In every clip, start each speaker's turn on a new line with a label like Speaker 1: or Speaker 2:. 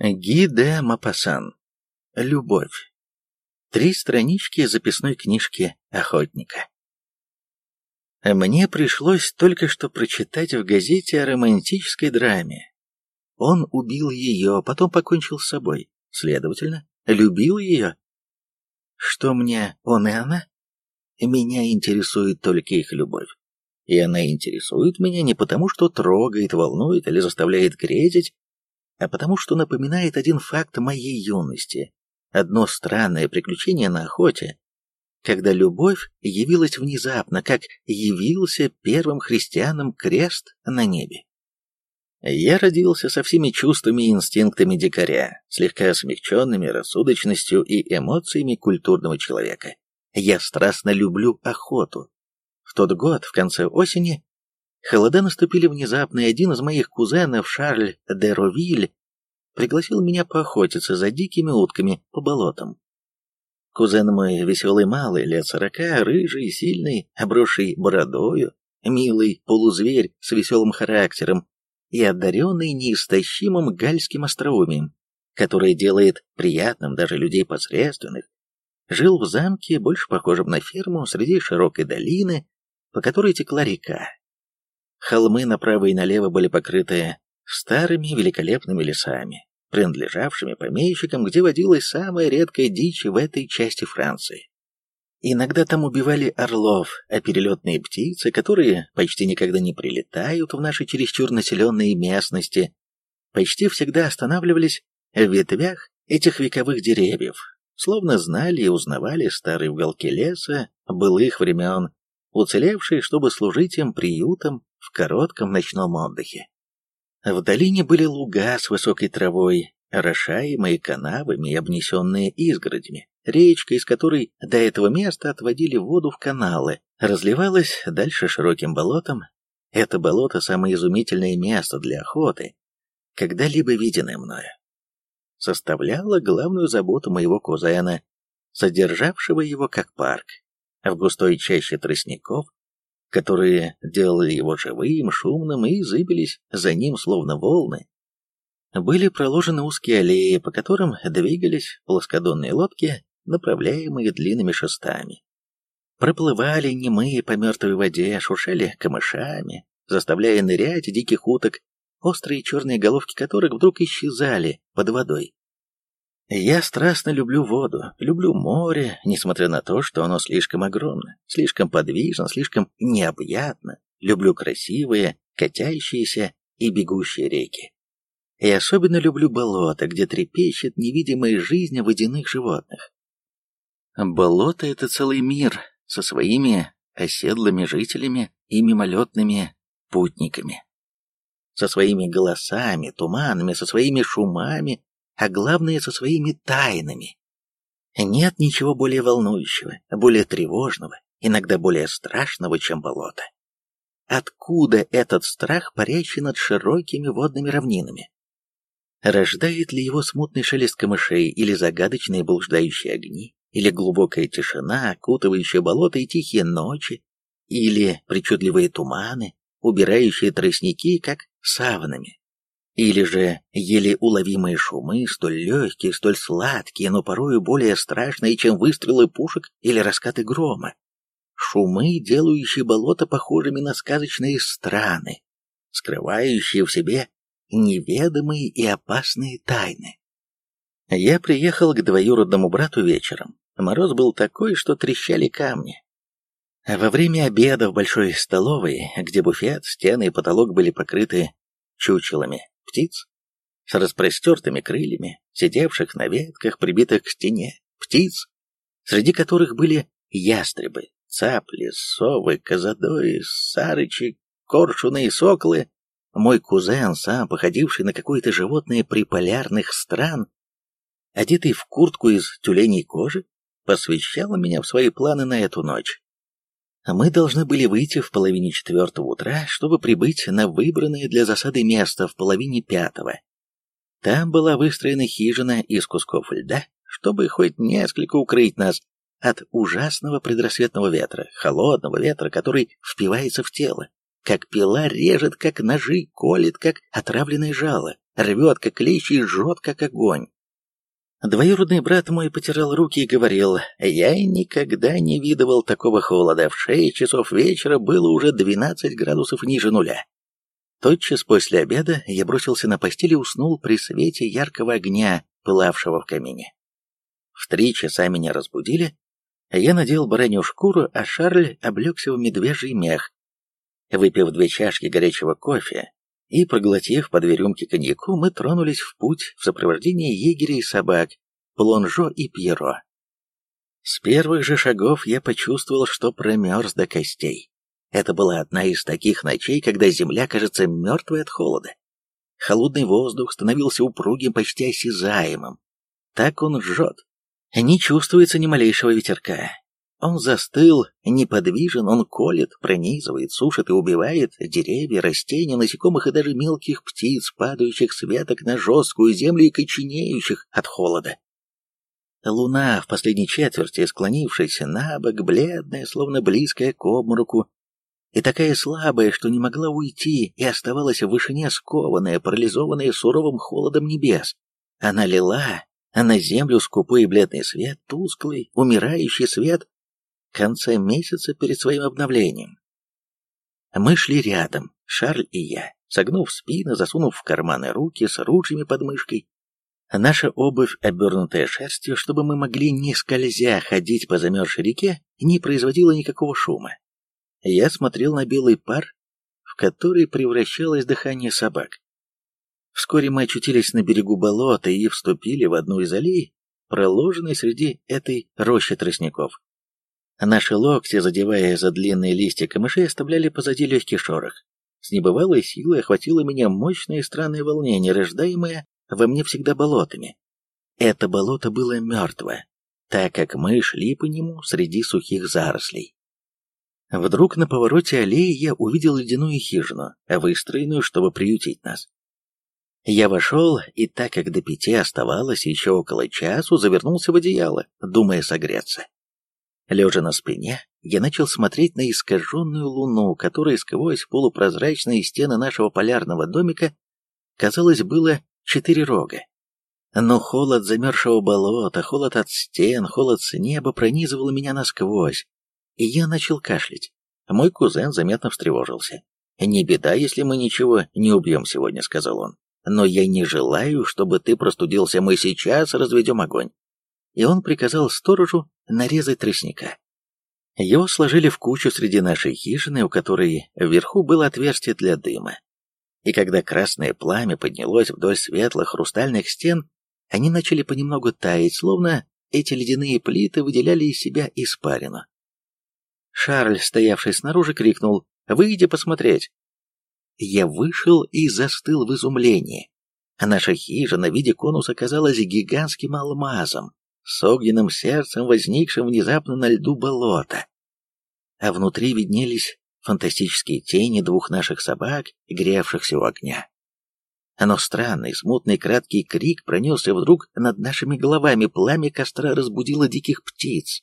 Speaker 1: Ги де Мапасан. Любовь. Три странички записной книжки охотника. Мне пришлось только что прочитать в газете о романтической драме. Он убил ее, потом покончил с собой. Следовательно, любил ее. Что мне, он и она? Меня интересует только их любовь. И она интересует меня не потому, что трогает, волнует или заставляет грезить, а потому что напоминает один факт моей юности, одно странное приключение на охоте, когда любовь явилась внезапно, как явился первым христианам крест на небе. Я родился со всеми чувствами и инстинктами дикаря, слегка смягченными рассудочностью и эмоциями культурного человека. Я страстно люблю охоту. В тот год, в конце осени, Холода наступили внезапно, и один из моих кузенов, Шарль де Ровиль, пригласил меня поохотиться за дикими утками по болотам. Кузен мой веселый малый, лет сорока, рыжий, сильный, обросший бородою, милый полузверь с веселым характером и одаренный неистощимым гальским остроумием, которое делает приятным даже людей посредственных, жил в замке, больше похожем на ферму, среди широкой долины, по которой текла река, Холмы направо и налево были покрыты старыми великолепными лесами, принадлежавшими помещикам, где водилась самая редкая дичь в этой части Франции. Иногда там убивали орлов, а перелетные птицы, которые почти никогда не прилетают в наши чересчур населенные местности, почти всегда останавливались в ветвях этих вековых деревьев, словно знали и узнавали старые уголки леса былых времен, уцелевшие, чтобы служить им приютом в коротком ночном отдыхе. В долине были луга с высокой травой, орошаемые канавами и обнесенные изгородями. Речка, из которой до этого места отводили воду в каналы, разливалась дальше широким болотом. Это болото – самое изумительное место для охоты, когда-либо виденное мною. Составляло главную заботу моего кузена, содержавшего его как парк. В густой чаще тростников которые делали его живым, шумным и зыбились за ним словно волны. Были проложены узкие аллеи, по которым двигались плоскодонные лодки, направляемые длинными шестами. Проплывали немые по мертвой воде, шуршали камышами, заставляя нырять диких уток, острые черные головки которых вдруг исчезали под водой. Я страстно люблю воду, люблю море, несмотря на то, что оно слишком огромно, слишком подвижно, слишком необъятно. Люблю красивые, катящиеся и бегущие реки. И особенно люблю болото, где трепещет невидимая жизнь водяных животных. Болото — это целый мир со своими оседлыми жителями и мимолетными путниками. Со своими голосами, туманами, со своими шумами, а главное со своими тайнами. Нет ничего более волнующего, более тревожного, иногда более страшного, чем болото. Откуда этот страх, парящий над широкими водными равнинами? Рождает ли его смутный шелест камышей, или загадочные блуждающие огни, или глубокая тишина, окутывающая болото и тихие ночи, или причудливые туманы, убирающие тростники, как саванами? Или же еле уловимые шумы, столь легкие, столь сладкие, но порою более страшные, чем выстрелы пушек или раскаты грома. Шумы, делающие болото похожими на сказочные страны, скрывающие в себе неведомые и опасные тайны. Я приехал к двоюродному брату вечером. Мороз был такой, что трещали камни. Во время обеда в большой столовой, где буфет, стены и потолок были покрыты чучелами, птиц с распростертыми крыльями, сидевших на ветках, прибитых к стене, птиц, среди которых были ястребы, цапли, совы, казадои, сарычи, коршуны и соколы. Мой кузен, сам походивший на какое-то животное приполярных стран, одетый в куртку из тюленей кожи, посвящал меня в свои планы на эту ночь. Мы должны были выйти в половине четвертого утра, чтобы прибыть на выбранное для засады место в половине пятого. Там была выстроена хижина из кусков льда, чтобы хоть несколько укрыть нас от ужасного предрассветного ветра, холодного ветра, который впивается в тело, как пила режет, как ножи колет, как отравленное жало, рвет, как клещ и жжет, как огонь. Двоюродный брат мой потирал руки и говорил, «Я никогда не видывал такого холода. В шесть часов вечера было уже двенадцать градусов ниже нуля». Тотчас после обеда я бросился на постель и уснул при свете яркого огня, пылавшего в камине. В три часа меня разбудили, я надел баранью шкуру, а Шарль облегся в медвежий мех. Выпив две чашки горячего кофе и проглотив по две рюмки коньяку, мы тронулись в путь в сопровождении егеря и собак, Плонжо и Пьеро. С первых же шагов я почувствовал, что промерз до костей. Это была одна из таких ночей, когда земля кажется мертвой от холода. Холодный воздух становился упругим, почти осязаемым. Так он жжет. Не чувствуется ни малейшего ветерка. Он застыл, неподвижен, он колет, пронизывает, сушит и убивает деревья, растения, насекомых и даже мелких птиц, падающих с веток на жесткую землю и коченеющих от холода. Луна в последней четверти, склонившаяся на бок, бледная, словно близкая к обмороку, и такая слабая, что не могла уйти и оставалась в вышине скованная, парализованная суровым холодом небес. Она лила, а на землю скупой и бледный свет, тусклый, умирающий свет конца месяца перед своим обновлением. Мы шли рядом, Шарль и я, согнув спины, засунув в карманы руки с ружьями под мышкой. Наша обувь, обернутая шерстью, чтобы мы могли не скользя ходить по замерзшей реке, не производила никакого шума. Я смотрел на белый пар, в который превращалось дыхание собак. Вскоре мы очутились на берегу болота и вступили в одну из аллей, проложенной среди этой рощи тростников. Наши локти, задевая за длинные листья камышей, оставляли позади легкий шорох. С небывалой силой охватило меня мощное и странное волнение, рождаемое во мне всегда болотами. Это болото было мертво, так как мы шли по нему среди сухих зарослей. Вдруг на повороте аллеи я увидел ледяную хижину, выстроенную, чтобы приютить нас. Я вошел, и так как до пяти оставалось еще около часу, завернулся в одеяло, думая согреться. Лежа на спине, я начал смотреть на искаженную луну, которая сквозь полупрозрачные стены нашего полярного домика, казалось, было четыре рога. Но холод замерзшего болота, холод от стен, холод с неба пронизывал меня насквозь, и я начал кашлять. Мой кузен заметно встревожился. «Не беда, если мы ничего не убьем сегодня», — сказал он. «Но я не желаю, чтобы ты простудился. Мы сейчас разведем огонь». И он приказал сторожу нарезать тростника. Его сложили в кучу среди нашей хижины, у которой вверху было отверстие для дыма. И когда красное пламя поднялось вдоль светлых хрустальных стен, они начали понемногу таять, словно эти ледяные плиты выделяли из себя испарину. Шарль, стоявший снаружи, крикнул «Выйди посмотреть!». Я вышел и застыл в изумлении. Наша хижина в виде конуса казалась гигантским алмазом, с огненным сердцем, возникшим внезапно на льду болота. А внутри виднелись фантастические тени двух наших собак, гревшихся у огня. Но странный, смутный, краткий крик пронесся вдруг над нашими головами, пламя костра разбудило диких птиц.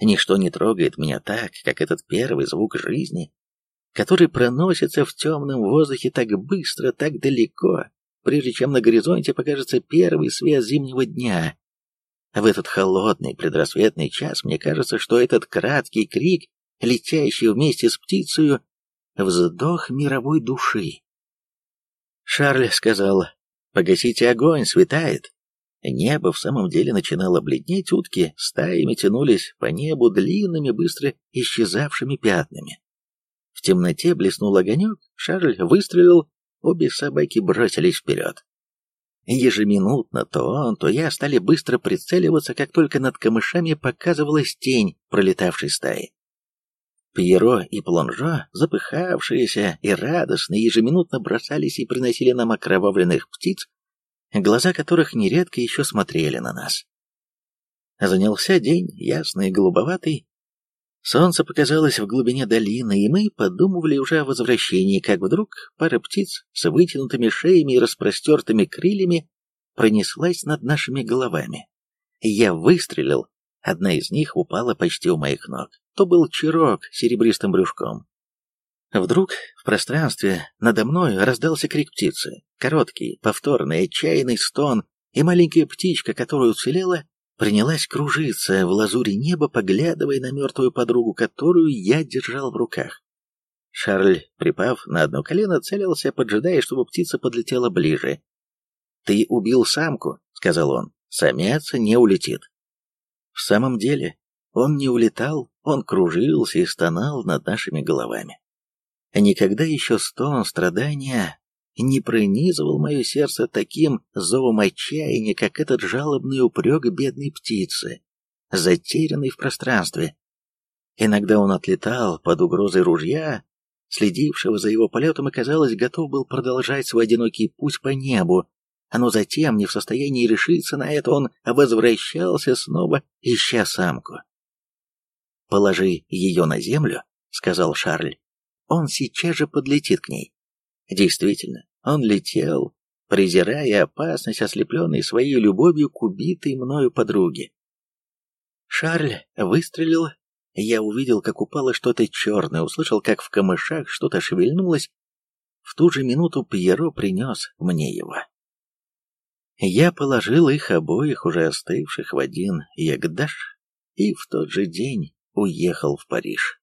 Speaker 1: Ничто не трогает меня так, как этот первый звук жизни, который проносится в темном воздухе так быстро, так далеко, прежде чем на горизонте покажется первый свет зимнего дня. В этот холодный предрассветный час мне кажется, что этот краткий крик, летящий вместе с птицею, вздох мировой души. Шарль сказал, «Погасите огонь, светает». Небо в самом деле начинало бледнеть, утки стаями тянулись по небу длинными, быстро исчезавшими пятнами. В темноте блеснул огонек, Шарль выстрелил, обе собаки бросились вперед. Ежеминутно то он, то я стали быстро прицеливаться, как только над камышами показывалась тень пролетавшей стаи. Пьеро и Плонжо, запыхавшиеся и радостные, ежеминутно бросались и приносили нам окровавленных птиц, глаза которых нередко еще смотрели на нас. Занялся день, ясный и голубоватый. Солнце показалось в глубине долины, и мы подумывали уже о возвращении, как вдруг пара птиц с вытянутыми шеями и распростертыми крыльями пронеслась над нашими головами. Я выстрелил, одна из них упала почти у моих ног. То был чирок с серебристым брюшком. Вдруг в пространстве надо мной раздался крик птицы, короткий, повторный, отчаянный стон, и маленькая птичка, которая уцелела, принялась кружиться в лазуре неба, поглядывая на мертвую подругу, которую я держал в руках. Шарль, припав на одно колено, целился, поджидая, чтобы птица подлетела ближе. «Ты убил самку», — сказал он, — «самец не улетит». В самом деле, он не улетал, он кружился и стонал над нашими головами. Никогда еще стон страдания не пронизывал мое сердце таким зовом отчаяния, как этот жалобный упрек бедной птицы, затерянной в пространстве. Иногда он отлетал под угрозой ружья, следившего за его полетом, и, казалось, готов был продолжать свой одинокий путь по небу, но затем, не в состоянии решиться на это, он возвращался снова, ища самку. «Положи ее на землю», — сказал Шарль. «Он сейчас же подлетит к ней». Действительно, он летел, презирая опасность, ослепленный своей любовью к убитой мною подруге. Шарль выстрелил, я увидел, как упало что-то черное, услышал, как в камышах что-то шевельнулось. В ту же минуту Пьеро принес мне его. Я положил их обоих, уже остывших, в один ягдаш, и в тот же день уехал в Париж.